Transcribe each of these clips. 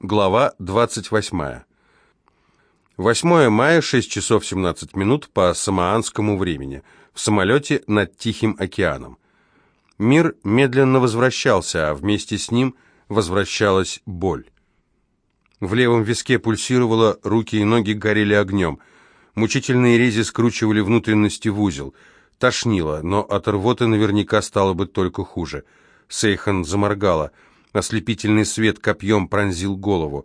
Глава 28. 8 мая, 6 часов 17 минут по самоанскому времени. В самолете над Тихим океаном. Мир медленно возвращался, а вместе с ним возвращалась боль. В левом виске пульсировало, руки и ноги горели огнем. Мучительные рези скручивали внутренности в узел. Тошнило, но от рвоты наверняка стало бы только хуже. Сейхан заморгала – Ослепительный свет копьем пронзил голову.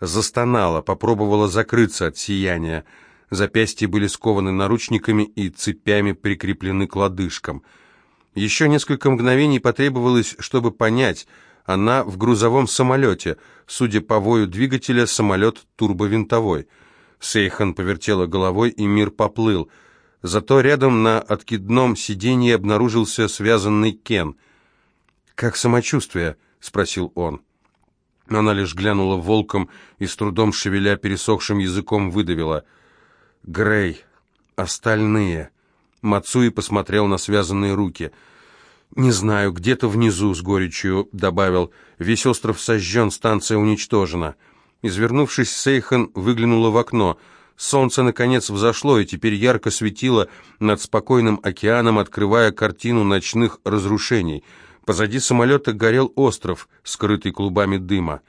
Застонала, попробовала закрыться от сияния. Запястья были скованы наручниками и цепями прикреплены к лодыжкам. Еще несколько мгновений потребовалось, чтобы понять, она в грузовом самолете. Судя по вою двигателя, самолет турбовинтовой. Сейхан повертела головой, и мир поплыл. Зато рядом на откидном сиденье обнаружился связанный Кен. «Как самочувствие?» — спросил он. Она лишь глянула волком и с трудом шевеля пересохшим языком выдавила. «Грей, остальные». Мацуи посмотрел на связанные руки. «Не знаю, где-то внизу, с горечью», — добавил. «Весь остров сожжен, станция уничтожена». Извернувшись, Сейхан выглянула в окно. Солнце, наконец, взошло и теперь ярко светило над спокойным океаном, открывая картину ночных разрушений — Позади самолета горел остров, скрытый клубами дыма.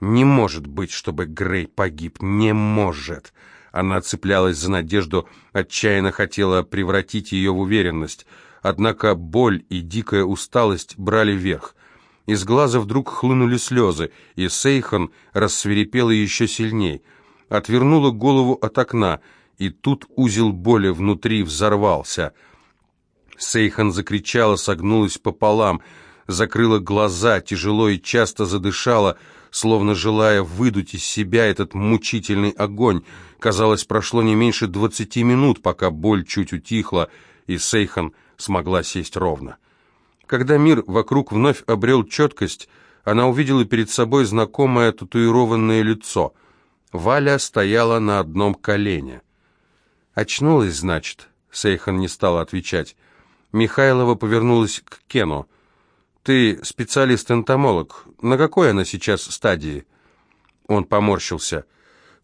«Не может быть, чтобы Грей погиб! Не может!» Она цеплялась за надежду, отчаянно хотела превратить ее в уверенность. Однако боль и дикая усталость брали верх. Из глаза вдруг хлынули слезы, и Сейхан рассверепела еще сильней. Отвернула голову от окна, и тут узел боли внутри взорвался — Сейхан закричала, согнулась пополам, закрыла глаза, тяжело и часто задышала, словно желая выдуть из себя этот мучительный огонь. Казалось, прошло не меньше двадцати минут, пока боль чуть утихла, и Сейхан смогла сесть ровно. Когда мир вокруг вновь обрел четкость, она увидела перед собой знакомое татуированное лицо. Валя стояла на одном колене. «Очнулась, значит?» Сейхан не стала отвечать. Михайлова повернулась к Кену. «Ты специалист-энтомолог. На какой она сейчас стадии?» Он поморщился.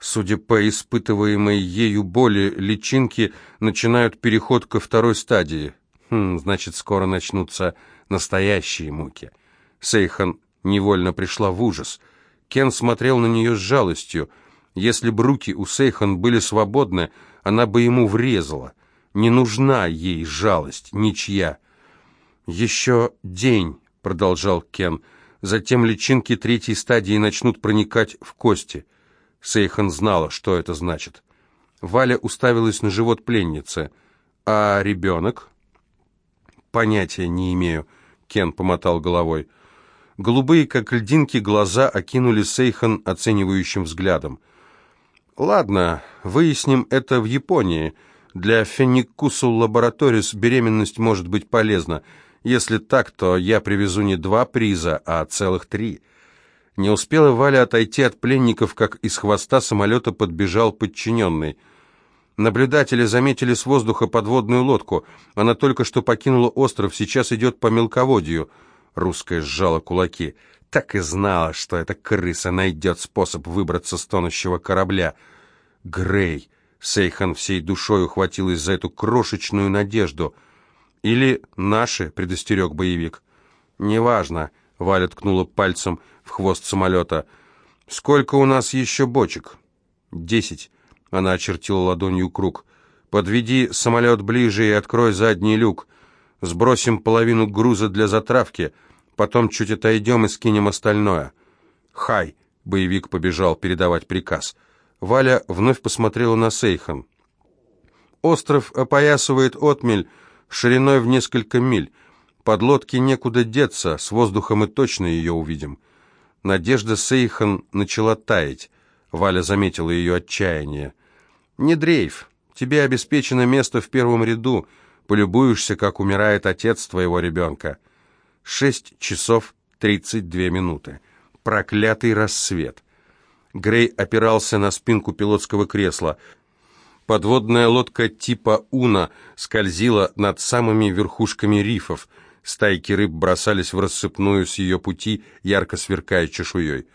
Судя по испытываемой ею боли, личинки начинают переход ко второй стадии. Хм, значит, скоро начнутся настоящие муки. Сейхан невольно пришла в ужас. Кен смотрел на нее с жалостью. Если бы руки у Сейхан были свободны, она бы ему врезала. Не нужна ей жалость, ничья. «Еще день», — продолжал Кен, — «затем личинки третьей стадии начнут проникать в кости». Сейхан знала, что это значит. Валя уставилась на живот пленницы. «А ребенок?» «Понятия не имею», — Кен помотал головой. Голубые, как льдинки, глаза окинули Сейхан оценивающим взглядом. «Ладно, выясним это в Японии. Для феникусул лабораторис беременность может быть полезна. Если так, то я привезу не два приза, а целых три». Не успела Валя отойти от пленников, как из хвоста самолета подбежал подчиненный. Наблюдатели заметили с воздуха подводную лодку. Она только что покинула остров, сейчас идет по мелководью. Русская сжала кулаки. Так и знала, что эта крыса найдет способ выбраться с тонущего корабля. Грей. Сейхан всей душой ухватилась за эту крошечную надежду. «Или наши», — предостерег боевик. «Неважно», — Валя ткнула пальцем в хвост самолета. «Сколько у нас еще бочек?» «Десять», — она очертила ладонью круг. «Подведи самолет ближе и открой задний люк. Сбросим половину груза для затравки, потом чуть отойдем и скинем остальное». «Хай», — боевик побежал передавать приказ. Валя вновь посмотрела на Сейхан. «Остров опоясывает отмель шириной в несколько миль. Подлодке некуда деться, с воздуха мы точно ее увидим». Надежда Сейхан начала таять. Валя заметила ее отчаяние. «Не дрейф. Тебе обеспечено место в первом ряду. Полюбуешься, как умирает отец твоего ребенка». Шесть часов тридцать две минуты. Проклятый рассвет. Грей опирался на спинку пилотского кресла. Подводная лодка типа «Уна» скользила над самыми верхушками рифов. Стайки рыб бросались в рассыпную с ее пути, ярко сверкая чешуей.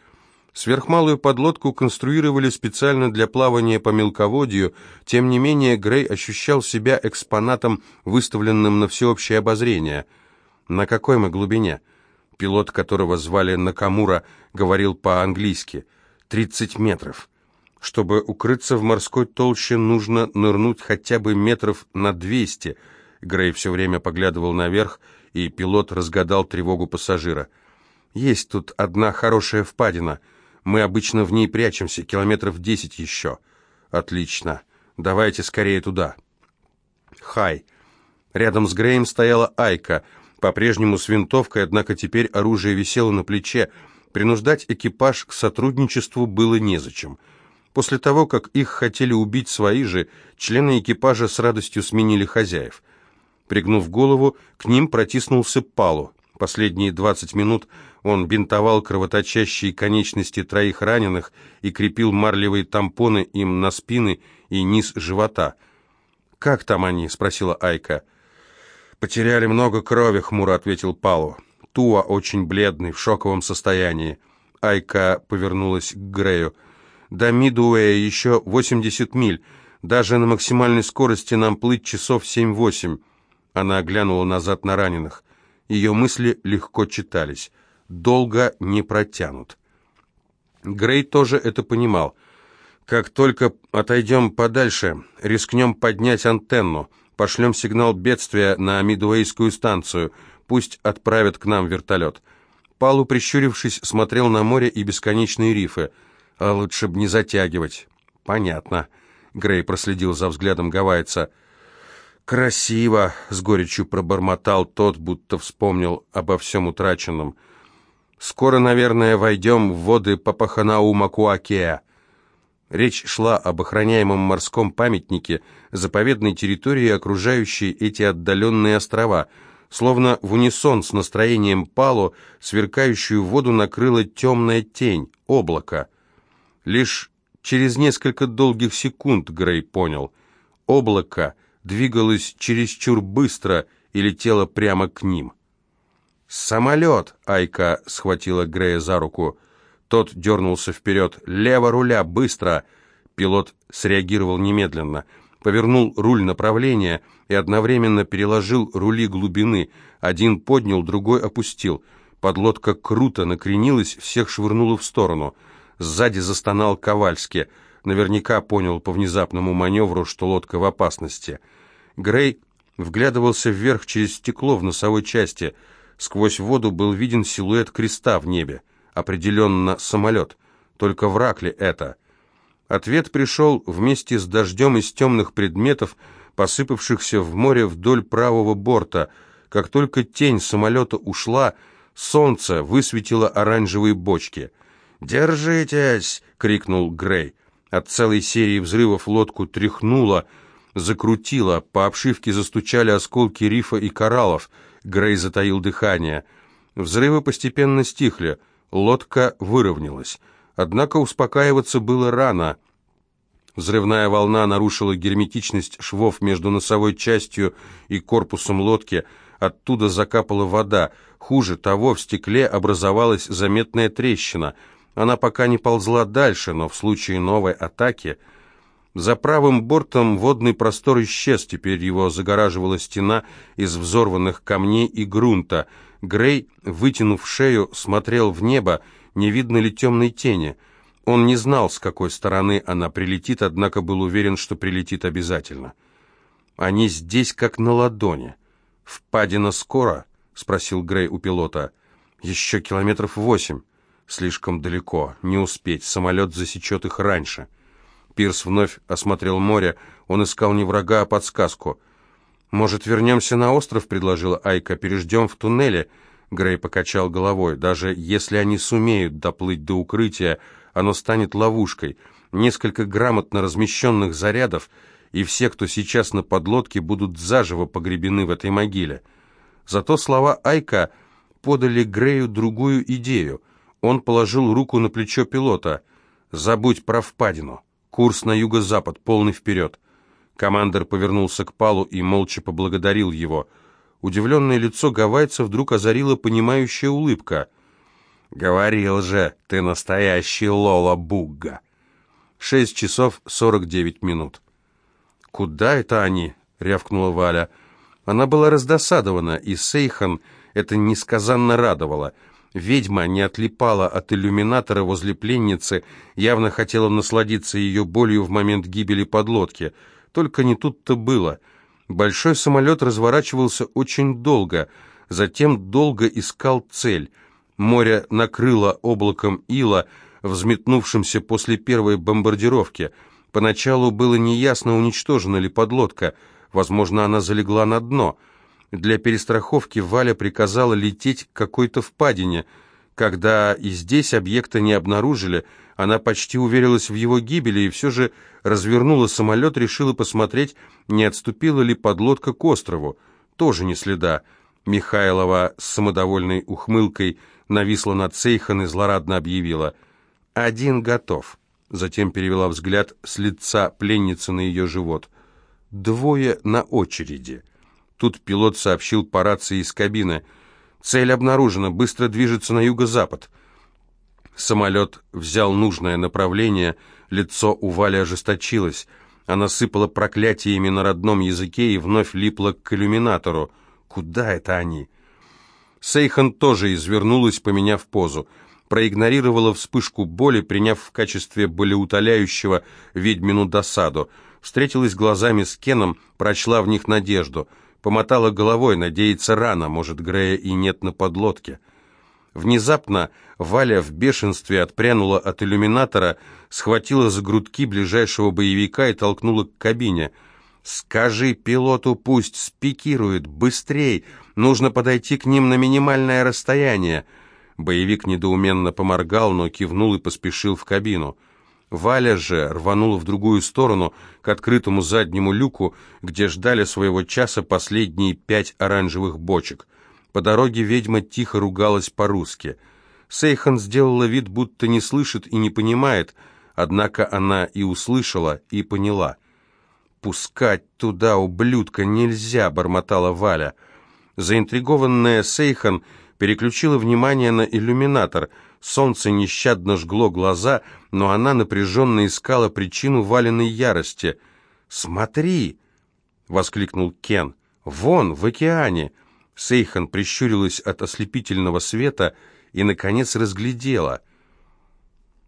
Сверхмалую подлодку конструировали специально для плавания по мелководью, тем не менее Грей ощущал себя экспонатом, выставленным на всеобщее обозрение. На какой мы глубине? Пилот, которого звали Накамура, говорил по-английски. «Тридцать метров». Чтобы укрыться в морской толще, нужно нырнуть хотя бы метров на двести. Грей все время поглядывал наверх, и пилот разгадал тревогу пассажира. «Есть тут одна хорошая впадина». Мы обычно в ней прячемся, километров десять еще. Отлично. Давайте скорее туда. Хай. Рядом с Греем стояла Айка, по-прежнему с винтовкой, однако теперь оружие висело на плече. Принуждать экипаж к сотрудничеству было незачем. После того, как их хотели убить свои же, члены экипажа с радостью сменили хозяев. Пригнув голову, к ним протиснулся Палу. Последние двадцать минут он бинтовал кровоточащие конечности троих раненых и крепил марлевые тампоны им на спины и низ живота. «Как там они?» — спросила Айка. «Потеряли много крови», — хмуро ответил Палу. Туа очень бледный, в шоковом состоянии. Айка повернулась к Грею. «До Мидуэя еще восемьдесят миль. Даже на максимальной скорости нам плыть часов семь-восемь». Она оглянула назад на раненых. Ее мысли легко читались. Долго не протянут. Грей тоже это понимал. Как только отойдем подальше, рискнем поднять антенну, пошлем сигнал бедствия на Мидуэйскую станцию, пусть отправят к нам вертолет. Палу, прищурившись, смотрел на море и бесконечные рифы. А лучше бы не затягивать. Понятно. Грей проследил за взглядом гавайца. «Красиво!» — с горечью пробормотал тот, будто вспомнил обо всем утраченном. «Скоро, наверное, войдем в воды Папаханау-Макуакеа». Речь шла об охраняемом морском памятнике, заповедной территории, окружающей эти отдаленные острова. Словно в унисон с настроением Пало, сверкающую воду накрыла темная тень, облако. Лишь через несколько долгих секунд Грей понял. Облако — двигалась чересчур быстро и летела прямо к ним. «Самолет!» — Айка схватила Грея за руку. Тот дернулся вперед. «Лево руля! Быстро!» Пилот среагировал немедленно. Повернул руль направления и одновременно переложил рули глубины. Один поднял, другой опустил. Подлодка круто накренилась, всех швырнула в сторону. Сзади застонал Ковальски. Наверняка понял по внезапному маневру, что лодка в опасности — Грей вглядывался вверх через стекло в носовой части. Сквозь воду был виден силуэт креста в небе. Определенно самолет. Только враг ли это? Ответ пришел вместе с дождем из темных предметов, посыпавшихся в море вдоль правого борта. Как только тень самолета ушла, солнце высветило оранжевые бочки. «Держитесь!» — крикнул Грей. От целой серии взрывов лодку тряхнуло, закрутило, по обшивке застучали осколки рифа и кораллов. Грей затаил дыхание. Взрывы постепенно стихли, лодка выровнялась. Однако успокаиваться было рано. Взрывная волна нарушила герметичность швов между носовой частью и корпусом лодки. Оттуда закапала вода. Хуже того, в стекле образовалась заметная трещина. Она пока не ползла дальше, но в случае новой атаки за правым бортом водный простор исчез, теперь его загораживала стена из взорванных камней и грунта. Грей, вытянув шею, смотрел в небо, не видно ли темной тени. Он не знал, с какой стороны она прилетит, однако был уверен, что прилетит обязательно. «Они здесь, как на ладони». «Впадина скоро?» — спросил Грей у пилота. «Еще километров восемь. Слишком далеко. Не успеть. Самолет засечет их раньше». Пирс вновь осмотрел море. Он искал не врага, а подсказку. «Может, вернемся на остров?» — предложила Айка. «Переждем в туннеле?» Грей покачал головой. «Даже если они сумеют доплыть до укрытия, оно станет ловушкой. Несколько грамотно размещенных зарядов, и все, кто сейчас на подлодке, будут заживо погребены в этой могиле». Зато слова Айка подали Грею другую идею. Он положил руку на плечо пилота. «Забудь про впадину». Курс на юго-запад, полный вперед. Командор повернулся к Палу и молча поблагодарил его. Удивленное лицо гавайца вдруг озарила понимающая улыбка. «Говорил же, ты настоящий Лола Бугга!» Шесть часов сорок девять минут. «Куда это они?» — рявкнула Валя. Она была раздосадована, и Сейхан это несказанно радовало. Ведьма не отлипала от иллюминатора возле пленницы, явно хотела насладиться ее болью в момент гибели подлодки. Только не тут-то было. Большой самолет разворачивался очень долго, затем долго искал цель. Море накрыло облаком ила, взметнувшимся после первой бомбардировки. Поначалу было неясно, уничтожена ли подлодка. Возможно, она залегла на дно. Для перестраховки Валя приказала лететь к какой-то впадине. Когда и здесь объекта не обнаружили, она почти уверилась в его гибели и все же развернула самолет, решила посмотреть, не отступила ли подлодка к острову. Тоже не следа. Михайлова с самодовольной ухмылкой нависла над Сейхан и злорадно объявила «Один готов». Затем перевела взгляд с лица пленницы на ее живот. «Двое на очереди». Тут пилот сообщил по рации из кабины. «Цель обнаружена, быстро движется на юго-запад». Самолет взял нужное направление, лицо у Вали ожесточилось. Она сыпала проклятиями на родном языке и вновь липла к иллюминатору. «Куда это они?» Сейхан тоже извернулась, поменяв позу. Проигнорировала вспышку боли, приняв в качестве болеутоляющего ведьмину досаду. Встретилась глазами с Кеном, прочла в них надежду. Помотала головой, надеяться рано, может, Грея и нет на подлодке. Внезапно Валя в бешенстве отпрянула от иллюминатора, схватила за грудки ближайшего боевика и толкнула к кабине. «Скажи пилоту, пусть спикирует, быстрей! Нужно подойти к ним на минимальное расстояние!» Боевик недоуменно поморгал, но кивнул и поспешил в кабину. Валя же рванула в другую сторону, к открытому заднему люку, где ждали своего часа последние пять оранжевых бочек. По дороге ведьма тихо ругалась по-русски. Сейхан сделала вид, будто не слышит и не понимает, однако она и услышала, и поняла. «Пускать туда, ублюдка, нельзя!» — бормотала Валя. Заинтригованная Сейхан переключила внимание на иллюминатор. Солнце нещадно жгло глаза, но она напряженно искала причину Валиной ярости. «Смотри!» — воскликнул Кен. «Вон, в океане!» Сейхан прищурилась от ослепительного света и, наконец, разглядела.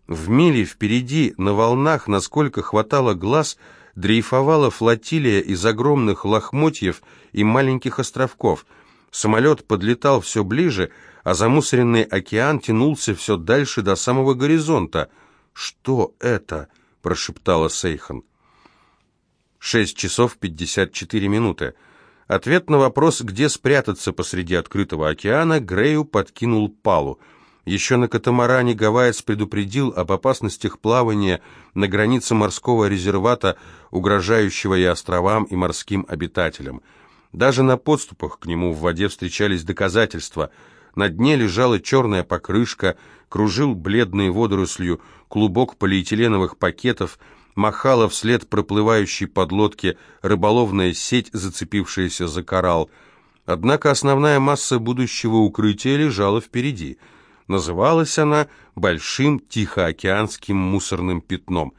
В миле впереди, на волнах, насколько хватало глаз, дрейфовала флотилия из огромных лохмотьев и маленьких островков. Самолет подлетал все ближе, а замусоренный океан тянулся все дальше до самого горизонта. «Что это?» — прошептала Сейхан. Шесть часов пятьдесят четыре минуты. Ответ на вопрос, где спрятаться посреди открытого океана, Грею подкинул Палу. Еще на катамаране Гавайец предупредил об опасностях плавания на границе морского резервата, угрожающего и островам, и морским обитателям. Даже на подступах к нему в воде встречались доказательства. На дне лежала черная покрышка, кружил бледной водорослью клубок полиэтиленовых пакетов – махала вслед проплывающей подлодке рыболовная сеть, зацепившаяся за коралл. Однако основная масса будущего укрытия лежала впереди. Называлась она Большим Тихоокеанским мусорным пятном.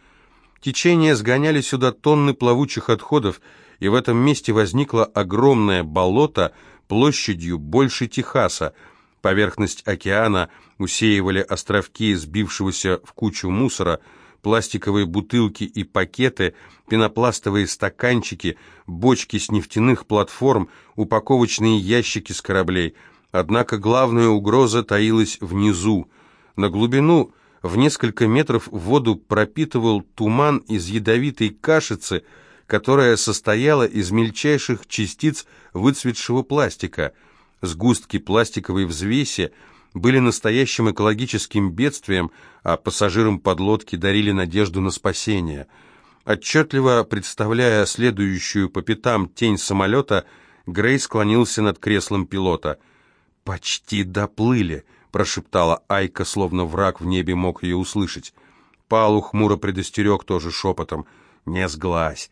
Течения сгоняли сюда тонны плавучих отходов, и в этом месте возникло огромное болото площадью больше Техаса. Поверхность океана усеивали островки сбившегося в кучу мусора – пластиковые бутылки и пакеты, пенопластовые стаканчики, бочки с нефтяных платформ, упаковочные ящики с кораблей. Однако главная угроза таилась внизу. На глубину в несколько метров воду пропитывал туман из ядовитой кашицы, которая состояла из мельчайших частиц выцветшего пластика. Сгустки пластиковой взвеси были настоящим экологическим бедствием, а пассажирам подлодки дарили надежду на спасение. Отчетливо представляя следующую по пятам тень самолета, Грей склонился над креслом пилота. «Почти доплыли», — прошептала Айка, словно враг в небе мог ее услышать. Палу хмуро предостерег тоже шепотом. «Не сглазь».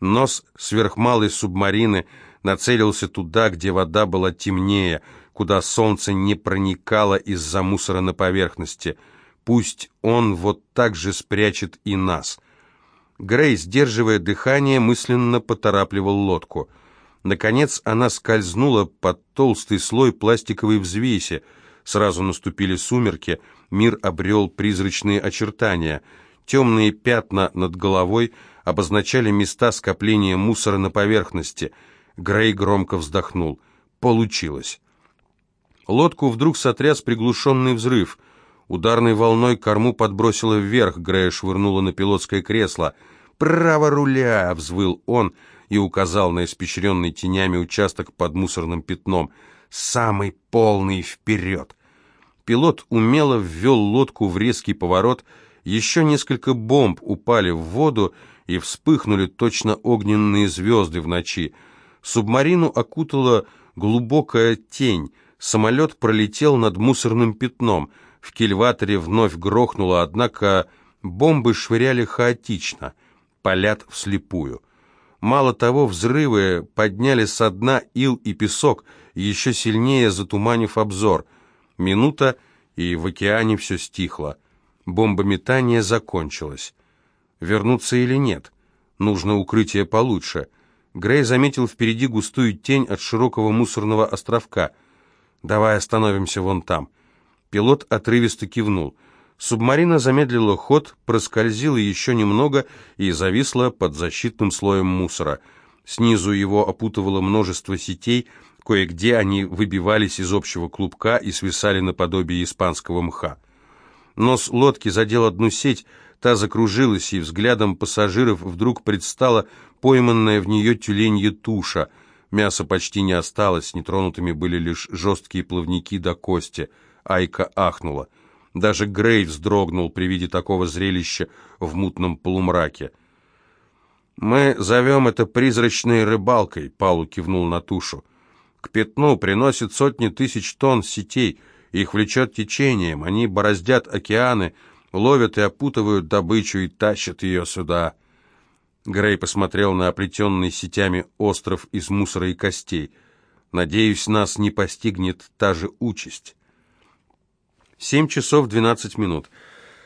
Нос сверхмалой субмарины нацелился туда, где вода была темнее — куда солнце не проникало из-за мусора на поверхности. Пусть он вот так же спрячет и нас. Грей, сдерживая дыхание, мысленно поторапливал лодку. Наконец она скользнула под толстый слой пластиковой взвеси. Сразу наступили сумерки, мир обрел призрачные очертания. Темные пятна над головой обозначали места скопления мусора на поверхности. Грей громко вздохнул. Получилось. Лодку вдруг сотряс приглушенный взрыв. Ударной волной корму подбросило вверх, Грея швырнула на пилотское кресло. «Право руля!» — взвыл он и указал на испещренный тенями участок под мусорным пятном. «Самый полный вперед!» Пилот умело ввел лодку в резкий поворот, еще несколько бомб упали в воду и вспыхнули точно огненные звезды в ночи. Субмарину окутала глубокая тень, самолет пролетел над мусорным пятном, в кильваторе вновь грохнуло, однако бомбы швыряли хаотично, палят вслепую. Мало того, взрывы подняли со дна ил и песок, еще сильнее затуманив обзор — Минута, и в океане все стихло. Бомбометание закончилось. Вернуться или нет? Нужно укрытие получше. Грей заметил впереди густую тень от широкого мусорного островка. «Давай остановимся вон там». Пилот отрывисто кивнул. Субмарина замедлила ход, проскользила еще немного и зависла под защитным слоем мусора. Снизу его опутывало множество сетей, Кое-где они выбивались из общего клубка и свисали наподобие испанского мха. Нос лодки задел одну сеть, та закружилась, и взглядом пассажиров вдруг предстала пойманная в нее тюленья туша. Мяса почти не осталось, нетронутыми были лишь жесткие плавники до кости. Айка ахнула. Даже Грей вздрогнул при виде такого зрелища в мутном полумраке. «Мы зовем это призрачной рыбалкой», — Палу кивнул на тушу. К пятну приносит сотни тысяч тонн сетей, их влечет течением, они бороздят океаны, ловят и опутывают добычу и тащат ее сюда. Грей посмотрел на оплетенный сетями остров из мусора и костей. «Надеюсь, нас не постигнет та же участь». Семь часов двенадцать минут.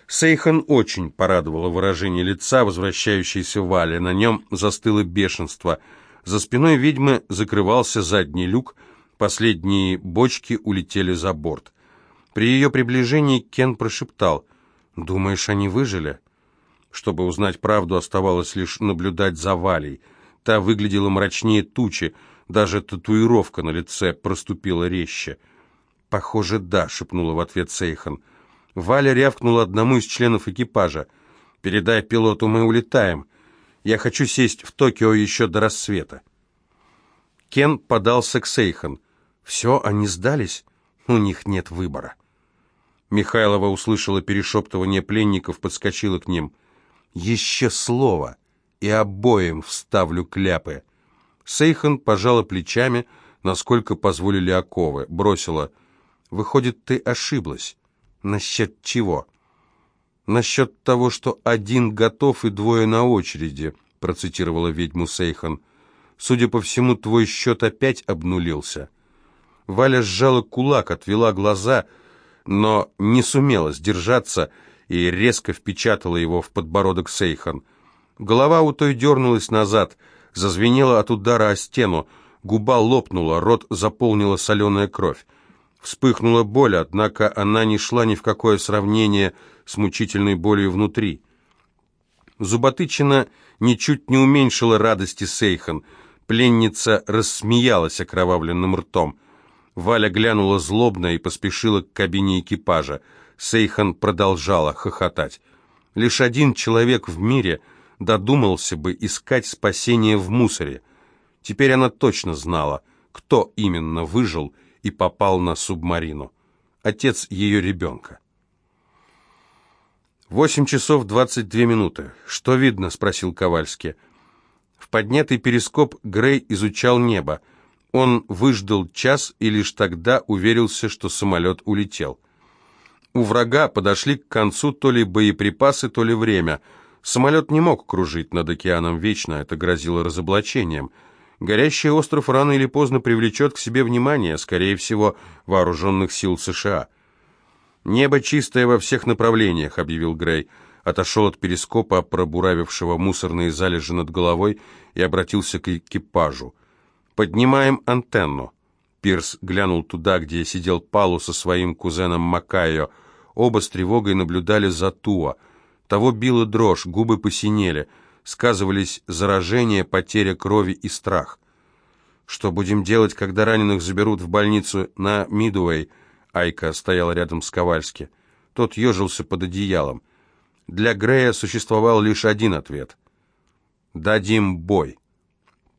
Сейхан очень порадовало выражение лица, возвращающейся Вале. На нем застыло бешенство – за спиной ведьмы закрывался задний люк, последние бочки улетели за борт. При ее приближении Кен прошептал, «Думаешь, они выжили?» Чтобы узнать правду, оставалось лишь наблюдать за Валей. Та выглядела мрачнее тучи, даже татуировка на лице проступила резче. «Похоже, да», — шепнула в ответ Сейхан. Валя рявкнула одному из членов экипажа. «Передай пилоту, мы улетаем. Я хочу сесть в Токио еще до рассвета». Кен подался к Сейхан. «Все, они сдались? У них нет выбора». Михайлова услышала перешептывание пленников, подскочила к ним. «Еще слово, и обоим вставлю кляпы». Сейхан пожала плечами, насколько позволили оковы, бросила. «Выходит, ты ошиблась. Насчет чего?» «Насчет того, что один готов и двое на очереди», процитировала ведьму Сейхан. «Судя по всему, твой счет опять обнулился». Валя сжала кулак, отвела глаза, но не сумела сдержаться и резко впечатала его в подбородок Сейхан. Голова у той дернулась назад, зазвенела от удара о стену, губа лопнула, рот заполнила соленая кровь. Вспыхнула боль, однако она не шла ни в какое сравнение с мучительной болью внутри. Зуботычина ничуть не уменьшила радости Сейхан. Пленница рассмеялась окровавленным ртом. Валя глянула злобно и поспешила к кабине экипажа. Сейхан продолжала хохотать. Лишь один человек в мире додумался бы искать спасение в мусоре. Теперь она точно знала, кто именно выжил и попал на субмарину. Отец ее ребенка. «Восемь часов двадцать две минуты. Что видно?» — спросил Ковальский. В поднятый перископ Грей изучал небо. Он выждал час и лишь тогда уверился, что самолет улетел. У врага подошли к концу то ли боеприпасы, то ли время. Самолет не мог кружить над океаном вечно, это грозило разоблачением. Горящий остров рано или поздно привлечет к себе внимание, скорее всего, вооруженных сил США. «Небо чистое во всех направлениях», — объявил Грей. Отошел от перископа, пробуравившего мусорные залежи над головой, и обратился к экипажу. «Поднимаем антенну». Пирс глянул туда, где сидел Палу со своим кузеном Макайо. Оба с тревогой наблюдали за Туа. Того била дрожь, губы посинели. Сказывались заражение, потеря крови и страх. «Что будем делать, когда раненых заберут в больницу на Мидуэй?» Айка стояла рядом с Ковальски. Тот ежился под одеялом. Для Грея существовал лишь один ответ. «Дадим бой».